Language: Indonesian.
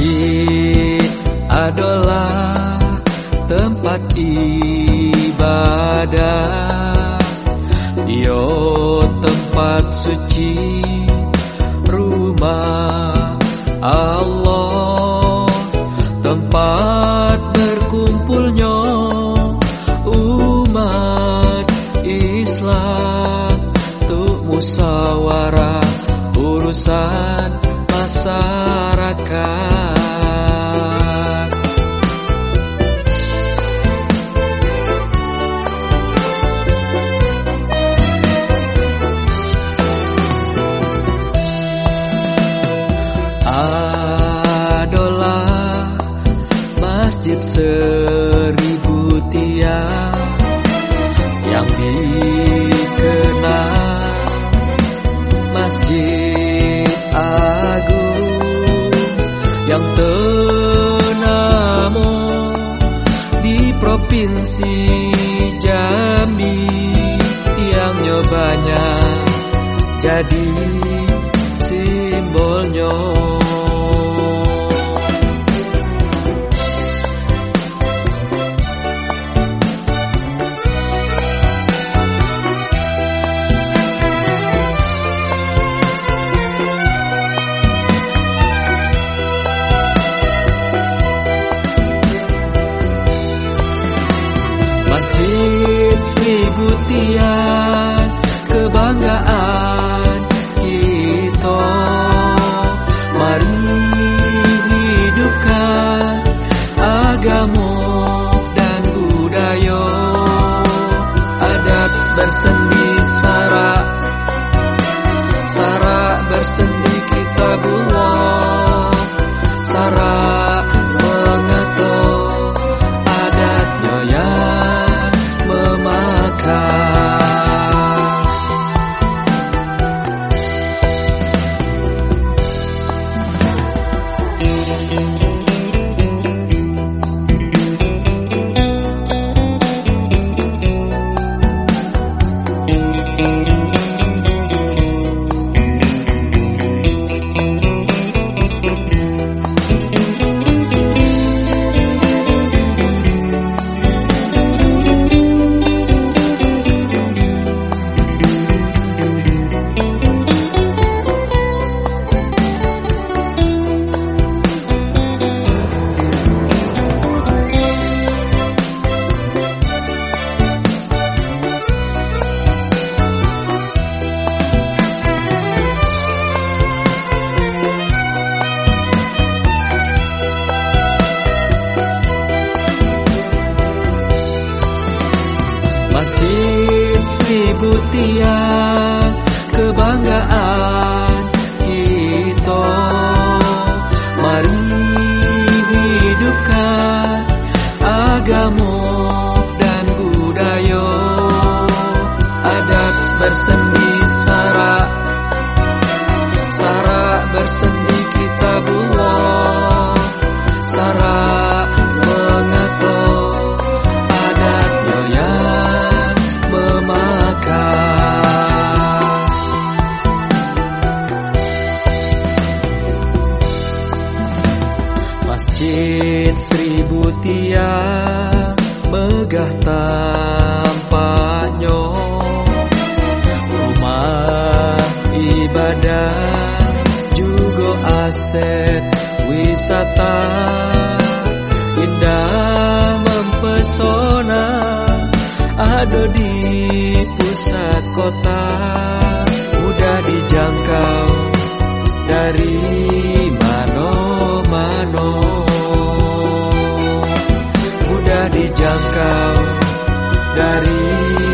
Masjid adalah tempat ibadah. Dio tempat suci rumah Allah. Tempat berkumpulnya umat Islam. Untuk musawarah urusan masa provinsi Jambi tiangnya banyak jadi simbolnya tiang kebanggaan kita. Mari hidupkan agama dan budaya Adat bersendi Adat bersendi sara Sara bersendi kita buat. Sara Masjid seribu tiang megah tampaknya wisata Indah mempesona ada di pusat kota Mudah dijangkau dari dijangkau dari